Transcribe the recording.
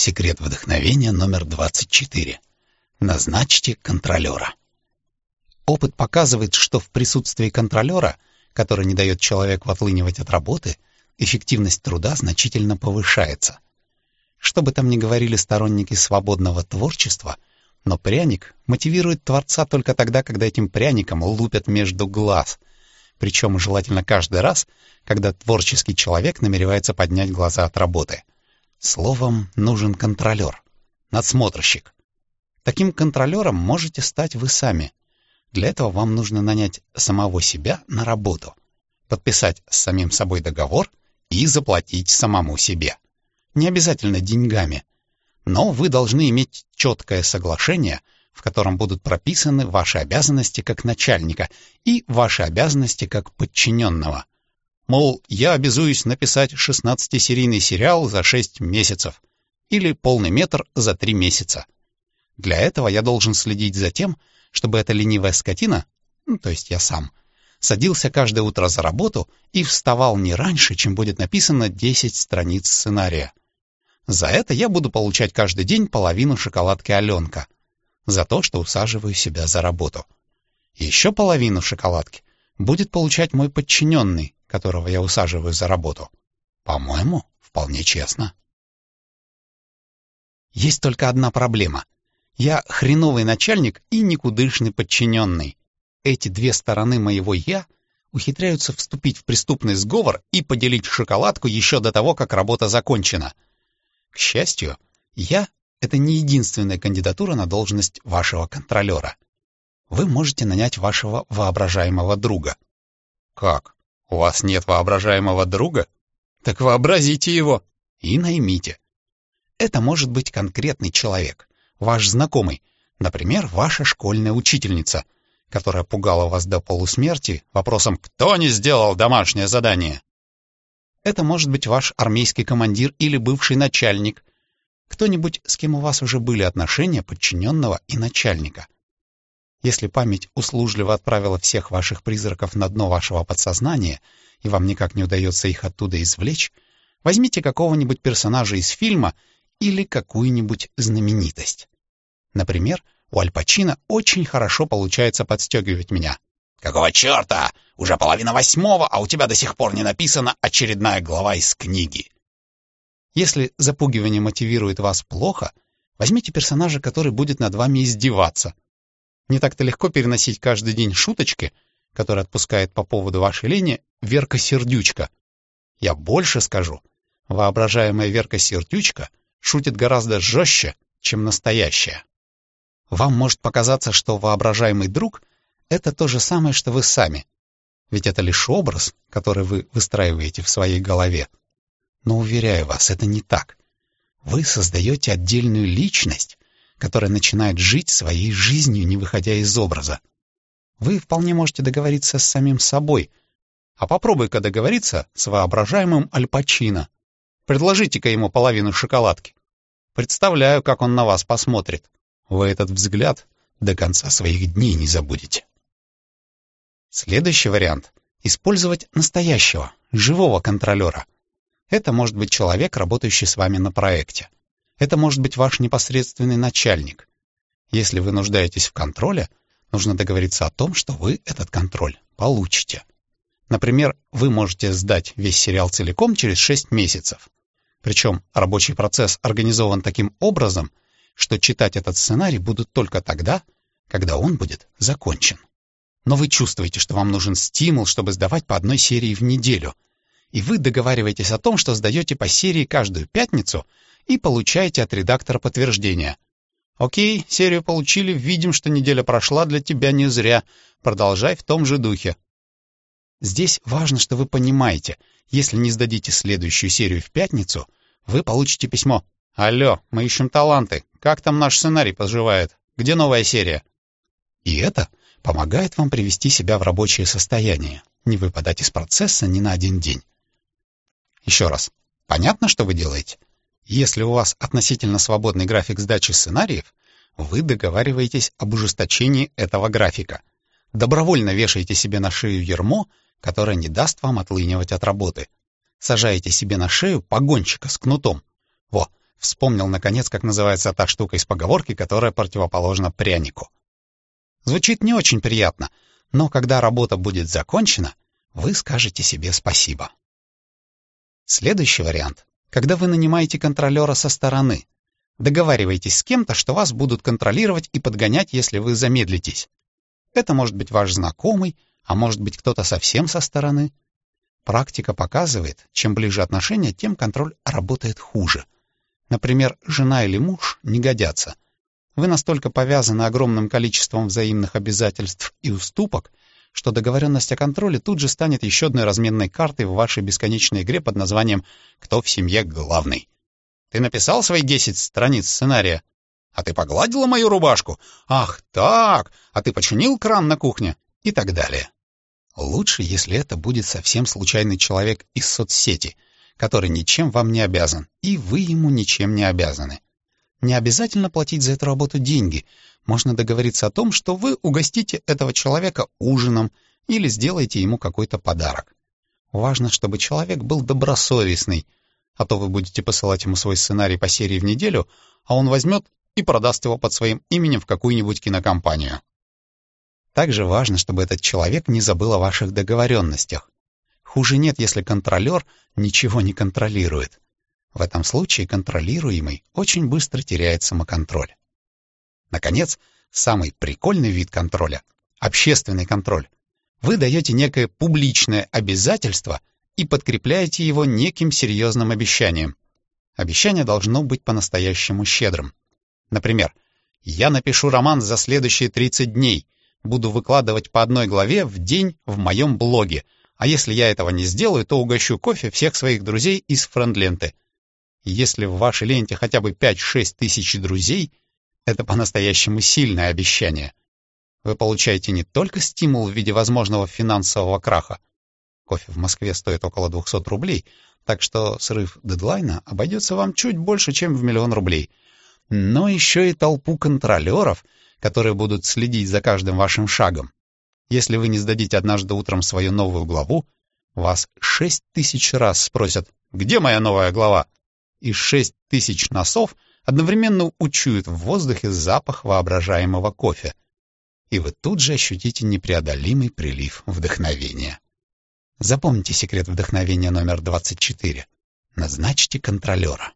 Секрет вдохновения номер 24. Назначьте контролера. Опыт показывает, что в присутствии контролера, который не дает человеку отлынивать от работы, эффективность труда значительно повышается. Что бы там ни говорили сторонники свободного творчества, но пряник мотивирует творца только тогда, когда этим пряником лупят между глаз, причем желательно каждый раз, когда творческий человек намеревается поднять глаза от работы — Словом, нужен контролер, надсмотрщик. Таким контролером можете стать вы сами. Для этого вам нужно нанять самого себя на работу, подписать с самим собой договор и заплатить самому себе. Не обязательно деньгами, но вы должны иметь четкое соглашение, в котором будут прописаны ваши обязанности как начальника и ваши обязанности как подчиненного — Мол, я обязуюсь написать 16-серийный сериал за 6 месяцев или полный метр за 3 месяца. Для этого я должен следить за тем, чтобы эта ленивая скотина, ну, то есть я сам, садился каждое утро за работу и вставал не раньше, чем будет написано 10 страниц сценария. За это я буду получать каждый день половину шоколадки Аленка. За то, что усаживаю себя за работу. Еще половину шоколадки будет получать мой подчиненный, которого я усаживаю за работу. По-моему, вполне честно. Есть только одна проблема. Я хреновый начальник и никудышный подчиненный. Эти две стороны моего «я» ухитряются вступить в преступный сговор и поделить шоколадку еще до того, как работа закончена. К счастью, я — это не единственная кандидатура на должность вашего контролера. Вы можете нанять вашего воображаемого друга. Как? У вас нет воображаемого друга? Так вообразите его и наймите. Это может быть конкретный человек, ваш знакомый, например, ваша школьная учительница, которая пугала вас до полусмерти вопросом «Кто не сделал домашнее задание?». Это может быть ваш армейский командир или бывший начальник, кто-нибудь, с кем у вас уже были отношения подчиненного и начальника — если память услужливо отправила всех ваших призраков на дно вашего подсознания, и вам никак не удается их оттуда извлечь, возьмите какого-нибудь персонажа из фильма или какую-нибудь знаменитость. Например, у Аль Пачино очень хорошо получается подстегивать меня. «Какого черта? Уже половина восьмого, а у тебя до сих пор не написана очередная глава из книги». Если запугивание мотивирует вас плохо, возьмите персонажа, который будет над вами издеваться — не так-то легко переносить каждый день шуточки, которые отпускает по поводу вашей лени Верка Сердючка. Я больше скажу. Воображаемая Верка Сердючка шутит гораздо жестче, чем настоящая. Вам может показаться, что воображаемый друг — это то же самое, что вы сами. Ведь это лишь образ, который вы выстраиваете в своей голове. Но, уверяю вас, это не так. Вы создаете отдельную личность, которая начинает жить своей жизнью, не выходя из образа. Вы вполне можете договориться с самим собой, а попробуй-ка договориться с воображаемым Альпачино. Предложите-ка ему половину шоколадки. Представляю, как он на вас посмотрит. Вы этот взгляд до конца своих дней не забудете. Следующий вариант — использовать настоящего, живого контролера. Это может быть человек, работающий с вами на проекте. Это может быть ваш непосредственный начальник. Если вы нуждаетесь в контроле, нужно договориться о том, что вы этот контроль получите. Например, вы можете сдать весь сериал целиком через 6 месяцев. Причем рабочий процесс организован таким образом, что читать этот сценарий будут только тогда, когда он будет закончен. Но вы чувствуете, что вам нужен стимул, чтобы сдавать по одной серии в неделю. И вы договариваетесь о том, что сдаете по серии каждую пятницу и получаете от редактора подтверждение. «Окей, серию получили, видим, что неделя прошла для тебя не зря. Продолжай в том же духе». Здесь важно, что вы понимаете, если не сдадите следующую серию в пятницу, вы получите письмо. «Алло, мы ищем таланты. Как там наш сценарий поживает? Где новая серия?» И это помогает вам привести себя в рабочее состояние, не выпадать из процесса ни на один день. Еще раз, понятно, что вы делаете? Если у вас относительно свободный график сдачи сценариев, вы договариваетесь об ужесточении этого графика. Добровольно вешаете себе на шею ермо, которое не даст вам отлынивать от работы. Сажаете себе на шею погонщика с кнутом. Во, Вспомнил, наконец, как называется та штука из поговорки, которая противоположна прянику. Звучит не очень приятно, но когда работа будет закончена, вы скажете себе спасибо. Следующий вариант. Когда вы нанимаете контролера со стороны. Договариваетесь с кем-то, что вас будут контролировать и подгонять, если вы замедлитесь. Это может быть ваш знакомый, а может быть кто-то совсем со стороны. Практика показывает, чем ближе отношения, тем контроль работает хуже. Например, жена или муж не годятся. Вы настолько повязаны огромным количеством взаимных обязательств и уступок, что договоренность о контроле тут же станет еще одной разменной картой в вашей бесконечной игре под названием «Кто в семье главный?». Ты написал свои десять страниц сценария? А ты погладила мою рубашку? Ах, так! А ты починил кран на кухне? И так далее. Лучше, если это будет совсем случайный человек из соцсети, который ничем вам не обязан, и вы ему ничем не обязаны. Не обязательно платить за эту работу деньги. Можно договориться о том, что вы угостите этого человека ужином или сделаете ему какой-то подарок. Важно, чтобы человек был добросовестный, а то вы будете посылать ему свой сценарий по серии в неделю, а он возьмет и продаст его под своим именем в какую-нибудь кинокомпанию. Также важно, чтобы этот человек не забыл о ваших договоренностях. Хуже нет, если контролер ничего не контролирует. В этом случае контролируемый очень быстро теряет самоконтроль. Наконец, самый прикольный вид контроля — общественный контроль. Вы даете некое публичное обязательство и подкрепляете его неким серьезным обещанием. Обещание должно быть по-настоящему щедрым. Например, «Я напишу роман за следующие 30 дней», буду выкладывать по одной главе в день в моем блоге, а если я этого не сделаю, то угощу кофе всех своих друзей из френдленты. Если в вашей ленте хотя бы 5-6 тысяч друзей, это по-настоящему сильное обещание. Вы получаете не только стимул в виде возможного финансового краха. Кофе в Москве стоит около 200 рублей, так что срыв дедлайна обойдется вам чуть больше, чем в миллион рублей. Но еще и толпу контролеров — которые будут следить за каждым вашим шагом. Если вы не сдадите однажды утром свою новую главу, вас шесть тысяч раз спросят «Где моя новая глава?» И шесть тысяч носов одновременно учуют в воздухе запах воображаемого кофе. И вы тут же ощутите непреодолимый прилив вдохновения. Запомните секрет вдохновения номер 24. Назначьте контролера.